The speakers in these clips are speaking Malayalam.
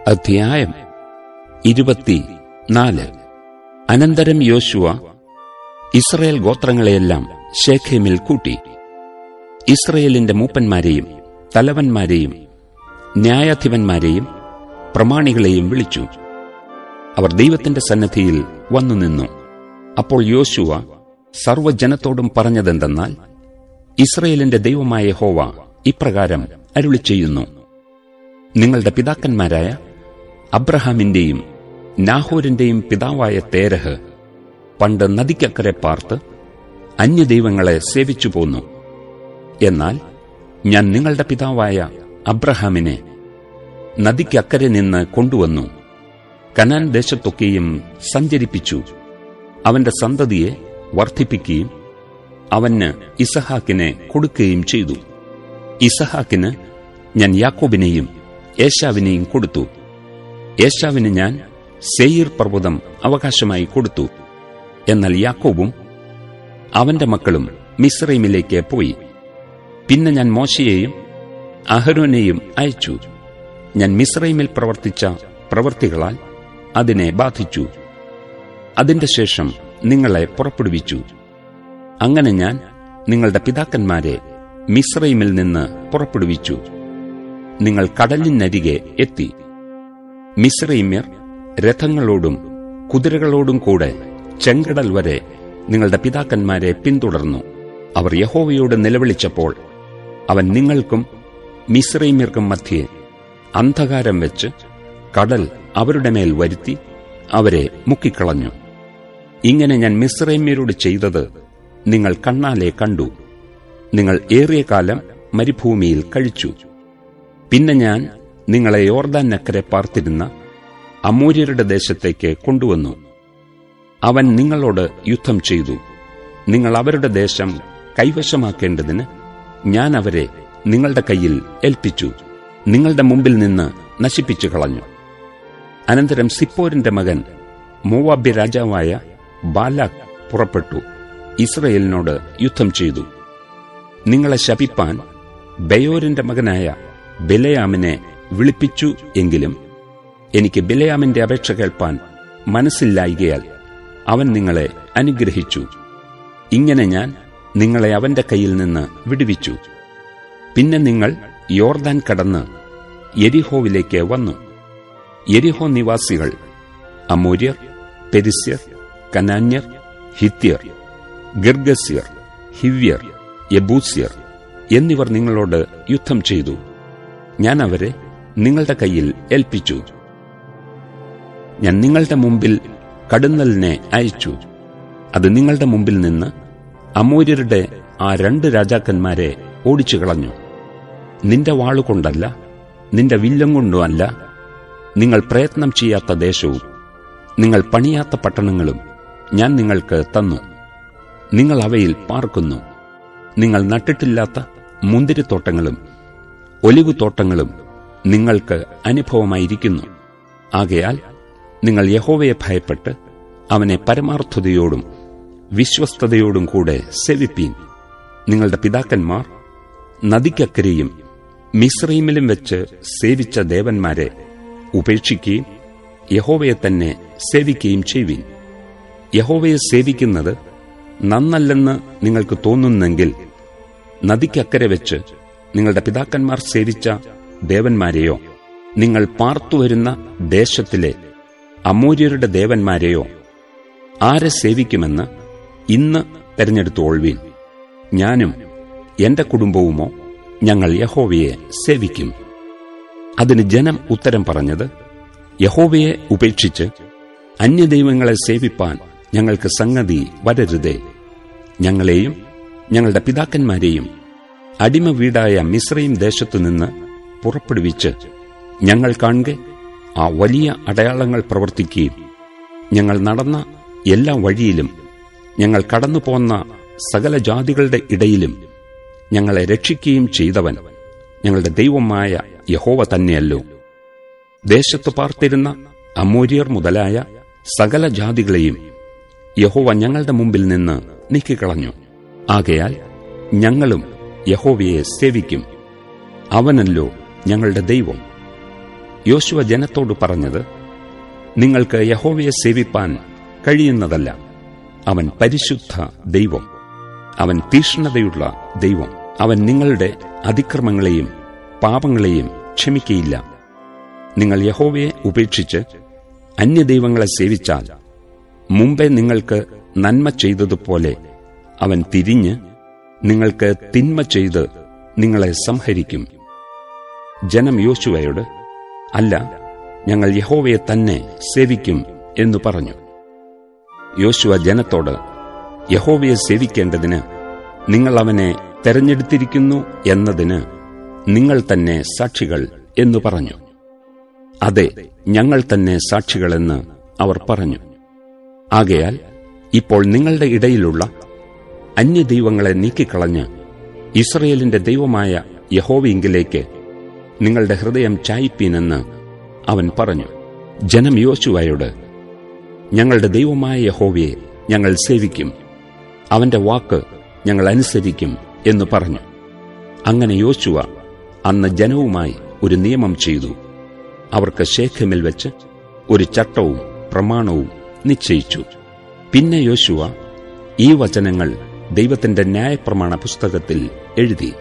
അധ്യായം ഇരുപത്തി നാല്. അനന്തരം യോശുവ ഇസ്രയേൽ ഗോത്രങ്ങളെയെല്ലാം ശേഖേമിൽ കൂട്ടി. ഇസ്രയേലിന്റെ മൂപ്പന്മാരെയും തലവന്മാരെയും ന്യായാധിപന്മാരെയും പ്രമാണികളെയും വിളിച്ചു. അവർ ദൈവത്തിന്റെ സന്നദ്ധിയിൽ വന്നു നിന്നു. അപ്പോൾ യോശുവ സർവജനത്തോടും പറഞ്ഞതെന്തെന്നാൽ ഇസ്രയേലിന്റെ ദൈവമായ ഹോവ ഇപ്രകാരം അരുളി ചെയ്യുന്നു നിങ്ങളുടെ പിതാക്കന്മാരായ അബ്രഹാമിന്റെയും നാഹോരിന്റെയും പിതാവായ തേരഹ് പണ്ട് നദിക്കക്കരെ പാർത്ത് അന്യദൈവങ്ങളെ സേവിച്ചു പോന്നു. എന്നാൽ ഞാൻ നിങ്ങളുടെ പിതാവായ അബ്രഹാമിനെ നദിക്കക്കരെ നിന്ന് കൊണ്ടുവന്നു. കനാൻ ദേശത്തൊക്കെയും സഞ്ചരിപ്പിച്ചു. അവന്റെ സന്തതിയെ വർദ്ധിപ്പിക്കുകയും അവന് ഇസഹാക്കിനെ കൊടുക്കുകയും ചെയ്തു. ഇസഹാക്കിന് ഞാൻ യാക്കോബിനെയും ഏശാവിനെയും കൊടുത്തു. ഏശാവിന് ഞാൻ സെയിർ പർവതം അവകാശമായി കൊടുത്തു. എന്നാൽ യാക്കോബും അവന്റെ മക്കളും മിസ്രൈമിലേക്ക് പോയി. പിന്നെ ഞാൻ മോശയെയും അഹരോനെയും അയച്ചു. ഞാൻ മിസ്രൈമിൽ പ്രവർത്തിച്ച പ്രവർത്തികളാൽ അതിനെ ബാധിച്ചു. അതിന്റെ ശേഷം നിങ്ങളെ പുറപ്പെടുവിച്ചു. അങ്ങനെ ഞാൻ നിങ്ങളുടെ പിതാക്കന്മാരെ മിസ്രൈമിൽ നിന്ന് പുറപ്പെടുവിച്ചു. നിങ്ങൾ കടലിനരികെ എത്തി. മിശ്രീമ്യർ രഥങ്ങളോടും കുതിരകളോടും കൂടെ ചെങ്കടൽ വരെ നിങ്ങളുടെ പിതാക്കന്മാരെ പിന്തുടർന്നു. അവർ യഹോവയോട് നിലവിളിച്ചപ്പോൾ അവൻ നിങ്ങൾക്കും മിശ്രീമ്യർക്കും മധ്യേ അന്ധകാരം വെച്ച് കടൽ അവരുടെ മേൽ വരുത്തി അവരെ മുക്കിക്കളഞ്ഞു. ഇങ്ങനെ ഞാൻ മിശ്രൈമ്യരോട് ചെയ്തത് നിങ്ങൾ കണ്ണാലെ കണ്ടു. നിങ്ങൾ ഏറിയ കാലം മരുഭൂമിയിൽ കഴിച്ചു. പിന്നെ ഞാൻ നിങ്ങളെ യോർദാൻ നക്കരെ പാർത്തിരുന്ന അമൂര്യരുടെ ദേശത്തേക്ക് കൊണ്ടുവന്നു. അവൻ നിങ്ങളോട് യുദ്ധം ചെയ്തു. നിങ്ങൾ അവരുടെ ദേശം കൈവശമാക്കേണ്ടതിന് ഞാൻ അവരെ നിങ്ങളുടെ കയ്യിൽ ഏൽപ്പിച്ചു. നിങ്ങളുടെ മുമ്പിൽ നിന്ന് നശിപ്പിച്ചു കളഞ്ഞു. അനന്തരം സിപ്പോരിന്റെ മകൻ മൂവാബ്യ രാജാവായ ബാലാഖ് പുറപ്പെട്ടു. ഇസ്രയേലിനോട് യുദ്ധം ചെയ്തു. നിങ്ങളെ ശപിപ്പാൻ ബയോരിന്റെ മകനായ ബിലയാമിനെ വിളിപ്പിച്ചു എങ്കിലും എനിക്ക് ബിലയാമിന്റെ അപേക്ഷ കേൾപ്പാൻ മനസ്സില്ലായികയാൽ അവൻ നിങ്ങളെ അനുഗ്രഹിച്ചു. ഇങ്ങനെ ഞാൻ നിങ്ങളെ അവന്റെ കയ്യിൽ നിന്ന് വിടുവിച്ചു. പിന്നെ നിങ്ങൾ യോർദാൻ കടന്ന് എരിഹോവിലേക്ക് വന്നു. എരിഹോ നിവാസികൾ അമൂര്യർ പെരിസ്യർ കനാന്യർ ഹിത്യർ ഗിർഗസ്യർ ഹിവ്യർ യബൂസ്യർ എന്നിവർ നിങ്ങളോട് യുദ്ധം ചെയ്തു. ഞാൻ അവരെ നിങ്ങളുടെ കയ്യിൽ ഏൽപ്പിച്ചു. ഞാൻ നിങ്ങളുടെ മുമ്പിൽ കടുന്നലിനെ അയച്ചു. അത് നിങ്ങളുടെ മുമ്പിൽ നിന്ന് അമൂര്യരുടെ ആ രണ്ട് രാജാക്കന്മാരെ ഓടിച്ചു കളഞ്ഞു നിന്റെ വാളുകൊണ്ടല്ല നിന്റെ വില്ലം കൊണ്ടുമല്ല നിങ്ങൾ പ്രയത്നം ചെയ്യാത്ത ദേശവും നിങ്ങൾ പണിയാത്ത പട്ടണങ്ങളും ഞാൻ നിങ്ങൾക്ക് തന്നു. നിങ്ങൾ അവയിൽ പാർക്കുന്നു. നിങ്ങൾ നട്ടിട്ടില്ലാത്ത മുന്തിരിത്തോട്ടങ്ങളും ഒലിവുതോട്ടങ്ങളും നിങ്ങൾക്ക് അനുഭവമായിരിക്കുന്നു. ആകയാൽ നിങ്ങൾ യഹോവയെ ഭയപ്പെട്ട് അവനെ പരമാർത്ഥതയോടും വിശ്വസ്തയോടും കൂടെ സേവിപ്പീൻ. നിങ്ങളുടെ പിതാക്കന്മാർ നദിക്കക്കരെയും മിശ്രീമിലും വെച്ച് സേവിച്ച ദേവന്മാരെ ഉപേക്ഷിക്കുകയും യഹോവയെ തന്നെ സേവിക്കുകയും ചെയ്യുവീൻ യഹോവയെ സേവിക്കുന്നത് നന്നല്ലെന്ന് നിങ്ങൾക്ക് തോന്നുന്നെങ്കിൽ നദിക്കക്കരെ വെച്ച് നിങ്ങളുടെ പിതാക്കന്മാർ സേവിച്ച ദേവന്മാരെയോ നിങ്ങൾ പാർത്തുവരുന്ന ദേശത്തിലെ അമൂര്യരുടെ ദേവന്മാരെയോ ആരെ സേവിക്കുമെന്ന് ഇന്ന് തെരഞ്ഞെടുത്തോൾവീൻ ഞാനും എന്റെ കുടുംബവുമോ ഞങ്ങൾ യഹോവയെ സേവിക്കും. അതിന് ജനം ഉത്തരം പറഞ്ഞത് യഹോവയെ ഉപേക്ഷിച്ച് അന്യദൈവങ്ങളെ സേവിപ്പാൻ ഞങ്ങൾക്ക് സംഗതി വരരുതേ. ഞങ്ങളെയും ഞങ്ങളുടെ പിതാക്കന്മാരെയും അടിമ വീടായ മിശ്രയും ദേശത്തുനിന്ന് പുറപ്പെടുവിച്ച് ഞങ്ങൾ കാണുക ആ വലിയ അടയാളങ്ങൾ പ്രവർത്തിക്കുകയും ഞങ്ങൾ നടന്ന എല്ലാ വഴിയിലും ഞങ്ങൾ കടന്നു പോന്ന സകല ജാതികളുടെ ഇടയിലും ഞങ്ങളെ രക്ഷിക്കുകയും ചെയ്തവൻ ഞങ്ങളുടെ ദൈവമായ യഹോവ തന്നെയല്ലോ. ദേശത്ത് പാർത്തിരുന്ന അമൂര്യർ മുതലായ സകല ജാതികളെയും യഹോവ ഞങ്ങളുടെ മുമ്പിൽ നിന്ന് നീക്കിക്കളഞ്ഞു. ആകയാൽ ഞങ്ങളും യഹോവയെ സേവിക്കും. അവനല്ലോ ഞങ്ങളുടെ ദൈവം. യോശുവ ജനത്തോട് പറഞ്ഞത് നിങ്ങൾക്ക് യഹോവയെ സേവിപ്പാൻ കഴിയുന്നതല്ല. അവൻ പരിശുദ്ധ ദൈവം. അവൻ തീഷ്ണതയുള്ള ദൈവം. അവൻ നിങ്ങളുടെ അതിക്രമങ്ങളെയും പാപങ്ങളെയും ക്ഷമിക്കയില്ല. നിങ്ങൾ യഹോവയെ ഉപേക്ഷിച്ച് അന്യദൈവങ്ങളെ സേവിച്ചാൽ മുമ്പേ നിങ്ങൾക്ക് നന്മ ചെയ്തതുപോലെ അവൻ തിരിഞ്ഞ് നിങ്ങൾക്ക് തിന്മ ചെയ്ത് നിങ്ങളെ സംഹരിക്കും. ജനം യോശുവയോട് അല്ല ഞങ്ങൾ യഹോവയെ തന്നെ സേവിക്കും എന്നു പറഞ്ഞു. യോശുവ ജനത്തോട് യഹോവയെ സേവിക്കേണ്ടതിന് നിങ്ങൾ അവനെ തെരഞ്ഞെടുത്തിരിക്കുന്നു എന്നതിന് നിങ്ങൾ തന്നെ സാക്ഷികൾ എന്നു പറഞ്ഞു. അതെ ഞങ്ങൾ തന്നെ സാക്ഷികളെന്ന് അവർ പറഞ്ഞു. ആകയാൽ ഇപ്പോൾ നിങ്ങളുടെ ഇടയിലുള്ള അന്യദൈവങ്ങളെ നീക്കിക്കളഞ്ഞ് ഇസ്രയേലിന്റെ ദൈവമായ യഹോവയെങ്കിലേക്ക് നിങ്ങളുടെ ഹൃദയം ചായ്പീനെന്ന് അവൻ പറഞ്ഞു. ജനം യോശുവായോട് ഞങ്ങളുടെ ദൈവമായ യഹോവയെ ഞങ്ങൾ സേവിക്കും. അവന്റെ വാക്ക് ഞങ്ങൾ അനുസരിക്കും എന്ന് പറഞ്ഞു. അങ്ങനെ യോശുവ അന്ന് ജനവുമായി ഒരു നിയമം ചെയ്തു. അവർക്ക് ശേഖമിൽ വെച്ച് ഒരു ചട്ടവും പ്രമാണവും നിശ്ചയിച്ചു. പിന്നെ യോശുവ ഈ വചനങ്ങൾ ദൈവത്തിന്റെ ന്യായപ്രമാണ പുസ്തകത്തിൽ എഴുതി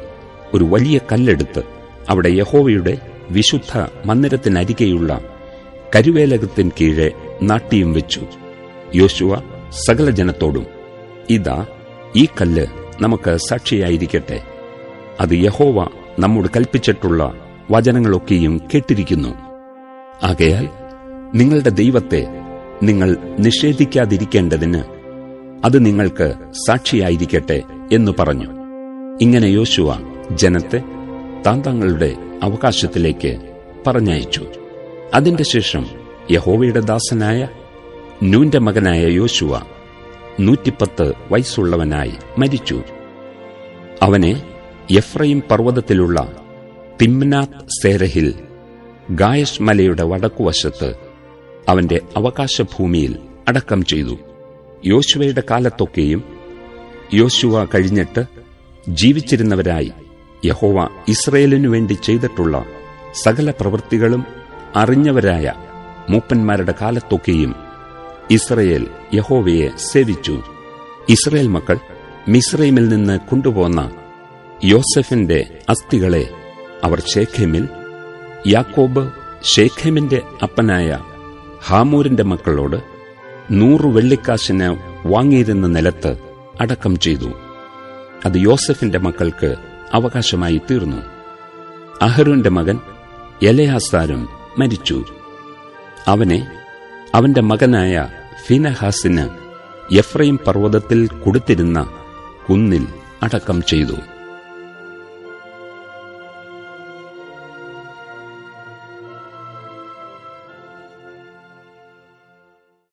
ഒരു വലിയ കല്ലെടുത്ത് അവിടെ യഹോവയുടെ വിശുദ്ധ മന്ദിരത്തിനരികെയുള്ള കരുവേലകത്തിൻ കീഴെ നാട്ടിയും വെച്ചു. യോശുവ സകല ജനത്തോടും ഇതാ ഈ കല്ല് നമുക്ക് സാക്ഷിയായിരിക്കട്ടെ. അത് യഹോവ നമ്മോട് കൽപ്പിച്ചിട്ടുള്ള വചനങ്ങളൊക്കെയും കേട്ടിരിക്കുന്നു. ആകയാൽ നിങ്ങളുടെ ദൈവത്തെ നിങ്ങൾ നിഷേധിക്കാതിരിക്കേണ്ടതിന് അത് നിങ്ങൾക്ക് സാക്ഷിയായിരിക്കട്ടെ എന്നു പറഞ്ഞു. ഇങ്ങനെ യോശുവ ജനത്തെ താന്താങ്ങളുടെ അവകാശത്തിലേക്ക് പറഞ്ഞയച്ചു. അതിന്റെ ശേഷം യഹോവയുടെ ദാസനായ നൂന്റെ മകനായ യോശുവ നൂറ്റിപ്പത്ത് വയസ്സുള്ളവനായി മരിച്ചു. അവനെ എഫ്രൈം പർവതത്തിലുള്ള തിമ്നാത് സേരഹിൽ ഗായഷ് മലയുടെ വടക്കുവശത്ത് അവന്റെ അവകാശഭൂമിയിൽ അടക്കം ചെയ്തു. യോശുവയുടെ കാലത്തൊക്കെയും യോശുവ കഴിഞ്ഞിട്ട് ജീവിച്ചിരുന്നവരായി യഹോവ ഇസ്രയേലിനു വേണ്ടി ചെയ്തിട്ടുള്ള സകല പ്രവൃത്തികളും അറിഞ്ഞവരായ മൂപ്പന്മാരുടെ കാലത്തൊക്കെയും ഇസ്രയേൽ യഹോവയെ സേവിച്ചു. ഇസ്രയേൽ മക്കൾ മിസ്രൈമിൽ നിന്ന് കൊണ്ടുപോന്ന യോസഫിന്റെ അസ്ഥികളെ അവർ ഷേഖേമിൽ യാക്കോബ് ഷേഖേമിന്റെ അപ്പനായ ഹാമൂരിന്റെ മക്കളോട് നൂറു വെള്ളിക്കാശിന് വാങ്ങിയിരുന്ന നിലത്ത് അടക്കം ചെയ്തു. അത് യോസഫിന്റെ മക്കൾക്ക് അവകാശമായി തീർന്നു. അഹരുന്റെ മകൻ എലയാസാരും മരിച്ചു. അവനെ അവന്റെ മകനായ ഫിനഹാസിന് എഫ്രൈം പർവതത്തിൽ കൊടുത്തിരുന്ന കുന്നിൽ അടക്കം ചെയ്തു.